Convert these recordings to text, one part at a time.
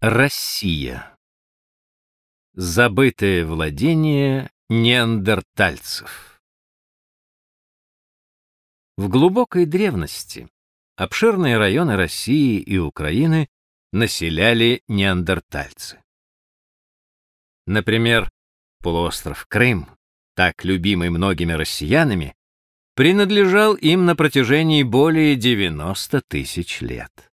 Россия. Забытое владение неандертальцев. В глубокой древности обширные районы России и Украины населяли неандертальцы. Например, полуостров Крым, так любимый многими россиянами, принадлежал им на протяжении более 90 тысяч лет.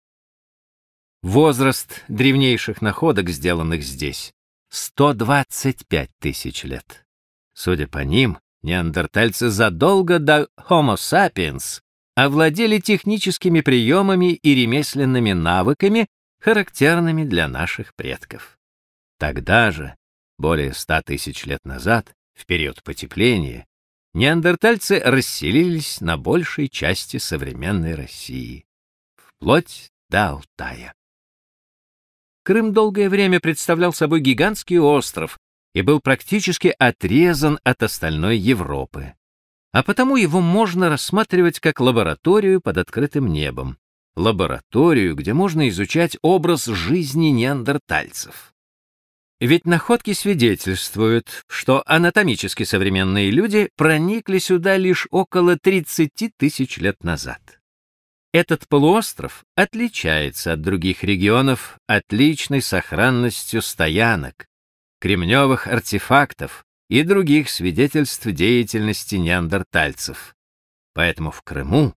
Возраст древнейших находок, сделанных здесь, 125 тысяч лет. Судя по ним, неандертальцы задолго до Homo sapiens овладели техническими приемами и ремесленными навыками, характерными для наших предков. Тогда же, более 100 тысяч лет назад, в период потепления, неандертальцы расселились на большей части современной России, вплоть до Алтая. Крым долгое время представлял собой гигантский остров и был практически отрезан от остальной Европы. А потому его можно рассматривать как лабораторию под открытым небом, лабораторию, где можно изучать образ жизни неандертальцев. Ведь находки свидетельствуют, что анатомически современные люди проникли сюда лишь около 30 тысяч лет назад. Этот полуостров отличается от других регионов отличной сохранностью стоянок, кремневых артефактов и других свидетельств деятельности неандертальцев. Поэтому в Крыму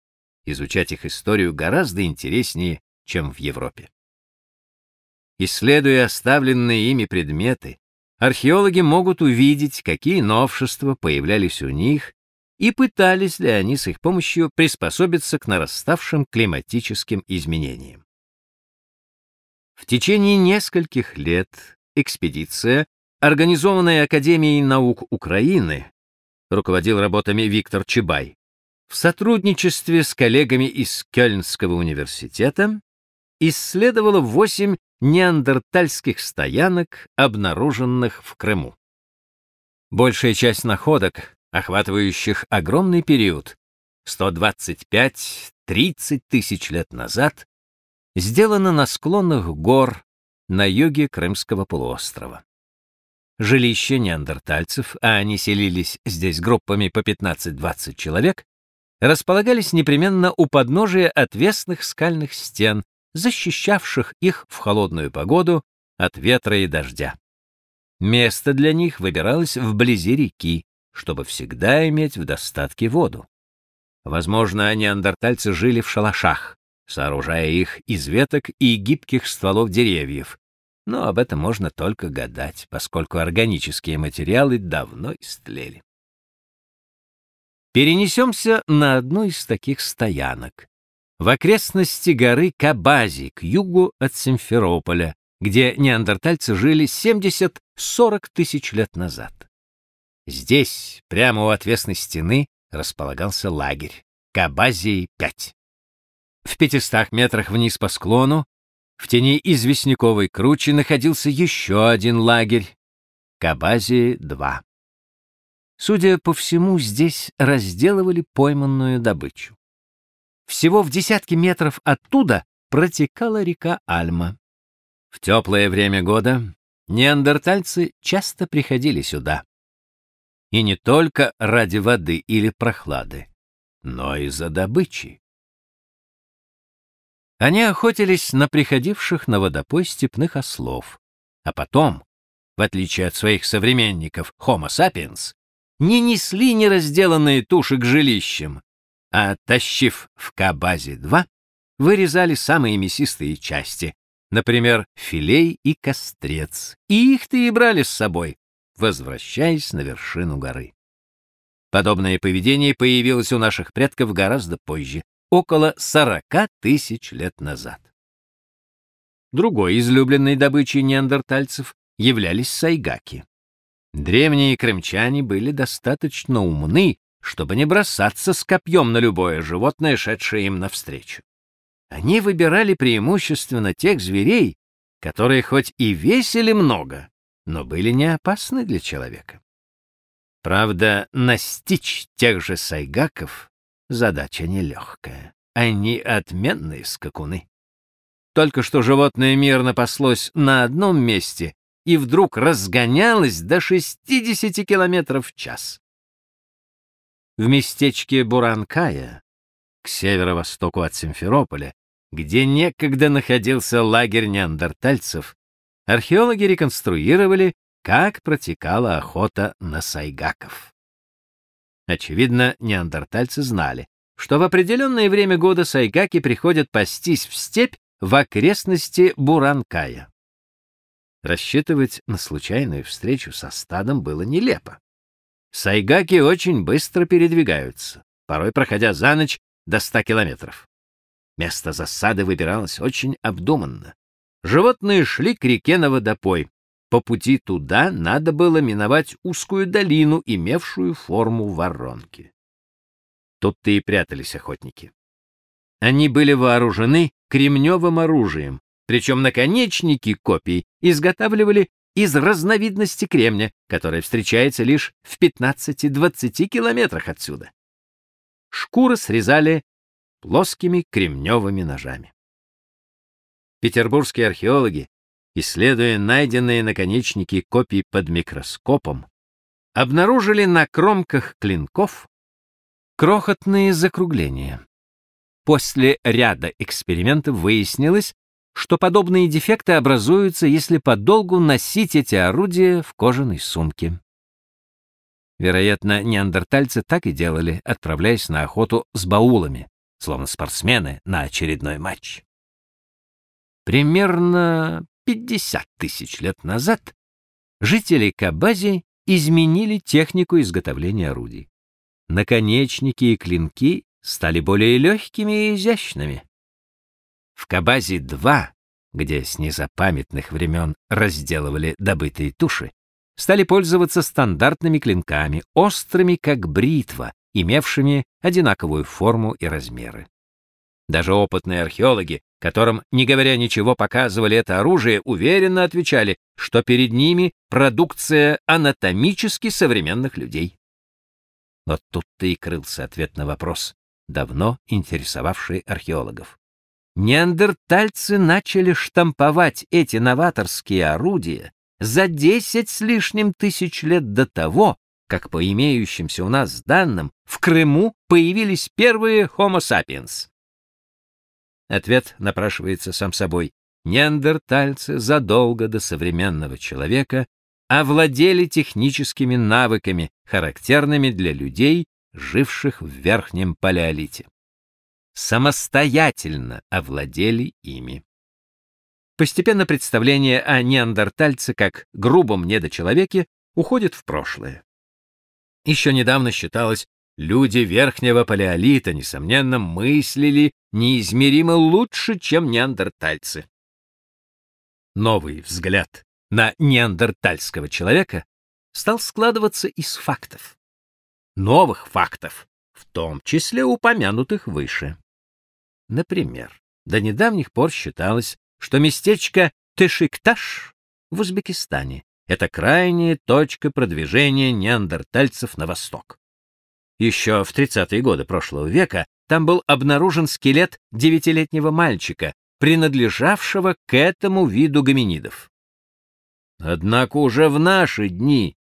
изучать их историю гораздо интереснее, чем в Европе. Исследуя оставленные ими предметы, археологи могут увидеть, какие новшества появлялись у них и пытались ли они с их помощью приспособиться к нараставшим климатическим изменениям. В течение нескольких лет экспедиция, организованная Академией наук Украины, руководил работами Виктор Чебай, в сотрудничестве с коллегами из Кёльнского университета исследовала восемь неандертальских стоянок, обнаруженных в Крыму. Большая часть находок охватывающих огромный период 125-30 тысяч лет назад, сделано на склонах гор на юге Крымского полуострова. Жилища неандертальцев, а они селились здесь группами по 15-20 человек, располагались непременно у подножия отвесных скальных стен, защищавших их в холодную погоду от ветра и дождя. Место для них выбиралось вблизи реки, чтобы всегда иметь в достатке воду. Возможно, неандертальцы жили в шалашах, сооружая их из веток и гибких стволов деревьев, но об этом можно только гадать, поскольку органические материалы давно истлели. Перенесемся на одну из таких стоянок, в окрестности горы Кабази, к югу от Симферополя, где неандертальцы жили 70-40 тысяч лет назад. Здесь, прямо у отвесной стены, располагался лагерь. Кабазии-5. В пятистах метрах вниз по склону, в тени известняковой кручи, находился еще один лагерь. Кабазии-2. Судя по всему, здесь разделывали пойманную добычу. Всего в десятки метров оттуда протекала река Альма. В теплое время года неандертальцы часто приходили сюда. И не только ради воды или прохлады, но и за добычей. Они охотились на приходивших на водопой степных ослов, а потом, в отличие от своих современников Homo sapiens, не несли неразделанные туши к жилищам, а, оттащив в К-базе-2, вырезали самые мясистые части, например, филей и кострец, и их-то и брали с собой, возвращаясь на вершину горы. Подобное поведение появилось у наших предков гораздо позже, около 40 тысяч лет назад. Другой излюбленной добычей неандертальцев являлись сайгаки. Древние крымчане были достаточно умны, чтобы не бросаться с копьем на любое животное, шедшее им навстречу. Они выбирали преимущественно тех зверей, которые хоть и весили много, но были не опасны для человека. Правда, настичь тех же сайгаков — задача нелегкая. Они отменные скакуны. только что животное мирно паслось на одном месте и вдруг разгонялось до 60 километров в час. В местечке Буранкая, к северо-востоку от Симферополя, где некогда находился лагерь неандертальцев, археологи реконструировали, как протекала охота на сайгаков. Очевидно, неандертальцы знали, что в определенное время года сайгаки приходят пастись в степь в окрестности Буранкая. Рассчитывать на случайную встречу со стадом было нелепо. Сайгаки очень быстро передвигаются, порой проходя за ночь до 100 километров. Место засады выбиралось очень обдуманно. Животные шли к реке на водопой. По пути туда надо было миновать узкую долину, имевшую форму воронки. Тут-то и прятались охотники. Они были вооружены кремневым оружием, причем наконечники копий изготавливали из разновидности кремня, которая встречается лишь в 15-20 километрах отсюда. Шкуры срезали плоскими кремневыми ножами. Петербургские археологи, исследуя найденные наконечники копий под микроскопом, обнаружили на кромках клинков крохотные закругления. После ряда экспериментов выяснилось, что подобные дефекты образуются, если подолгу носить эти орудия в кожаной сумке. Вероятно, неандертальцы так и делали, отправляясь на охоту с баулами, словно спортсмены на очередной матч. Примерно 50 тысяч лет назад жители Кабази изменили технику изготовления орудий. Наконечники и клинки стали более легкими и изящными. В Кабази-2, где с незапамятных времен разделывали добытые туши, стали пользоваться стандартными клинками, острыми как бритва, имевшими одинаковую форму и размеры. Даже опытные археологи, которым, не говоря ничего, показывали это оружие, уверенно отвечали, что перед ними продукция анатомически современных людей. Но тут-то и крылся ответ на вопрос, давно интересовавший археологов. Неандертальцы начали штамповать эти новаторские орудия за десять с лишним тысяч лет до того, как по имеющимся у нас данным в Крыму появились первые Homo sapiens. Ответ напрашивается сам собой. Неандертальцы задолго до современного человека овладели техническими навыками, характерными для людей, живших в верхнем палеолите. Самостоятельно овладели ими. Постепенно представление о неандертальце как грубом недочеловеке уходит в прошлое. Еще недавно считалось, люди верхнего палеолита, несомненно, мыслили неизмеримо лучше, чем неандертальцы. Новый взгляд на неандертальского человека стал складываться из фактов. Новых фактов, в том числе упомянутых выше. Например, до недавних пор считалось, что местечко Тешикташ в Узбекистане — это крайняя точка продвижения неандертальцев на восток. Еще в 30-е годы прошлого века там был обнаружен скелет девятилетнего мальчика, принадлежавшего к этому виду гоминидов. Однако уже в наши дни,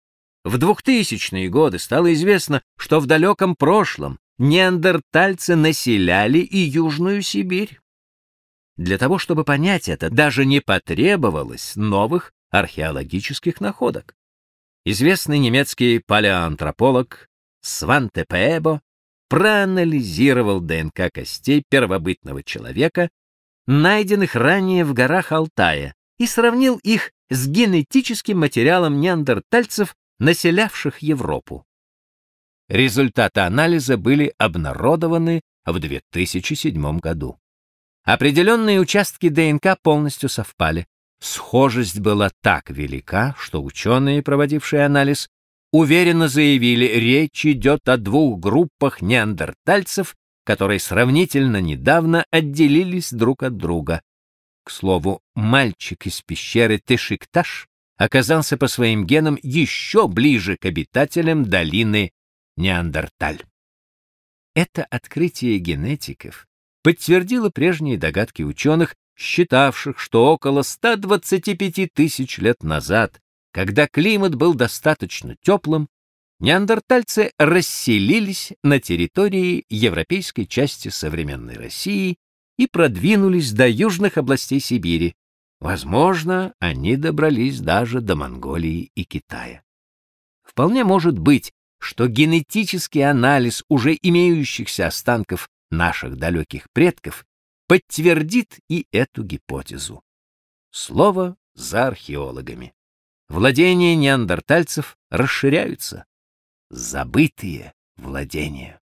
в 2000-е годы, стало известно, что в далеком прошлом неандертальцы населяли и Южную Сибирь. Для того, чтобы понять это, даже не потребовалось новых археологических находок. Известный немецкий палеоантрополог Сванте Пеебо проанализировал ДНК костей первобытного человека, найденных ранее в горах Алтая, и сравнил их с генетическим материалом неандертальцев, населявших Европу. Результаты анализа были обнародованы в 2007 году. Определенные участки ДНК полностью совпали. Схожесть была так велика, что ученые, проводившие анализ, уверенно заявили, речь идет о двух группах неандертальцев, которые сравнительно недавно отделились друг от друга. К слову, мальчик из пещеры Тешикташ оказался по своим генам еще ближе к обитателям долины Неандерталь. Это открытие генетиков подтвердило прежние догадки ученых, считавших, что около 125 тысяч лет назад, когда климат был достаточно теплым, неандертальцы расселились на территории европейской части современной России и продвинулись до южных областей Сибири. Возможно, они добрались даже до Монголии и Китая. Вполне может быть, что генетический анализ уже имеющихся останков наших далеких предков подтвердит и эту гипотезу. Слово за археологами. Владения неандертальцев расширяются. Забытые владения.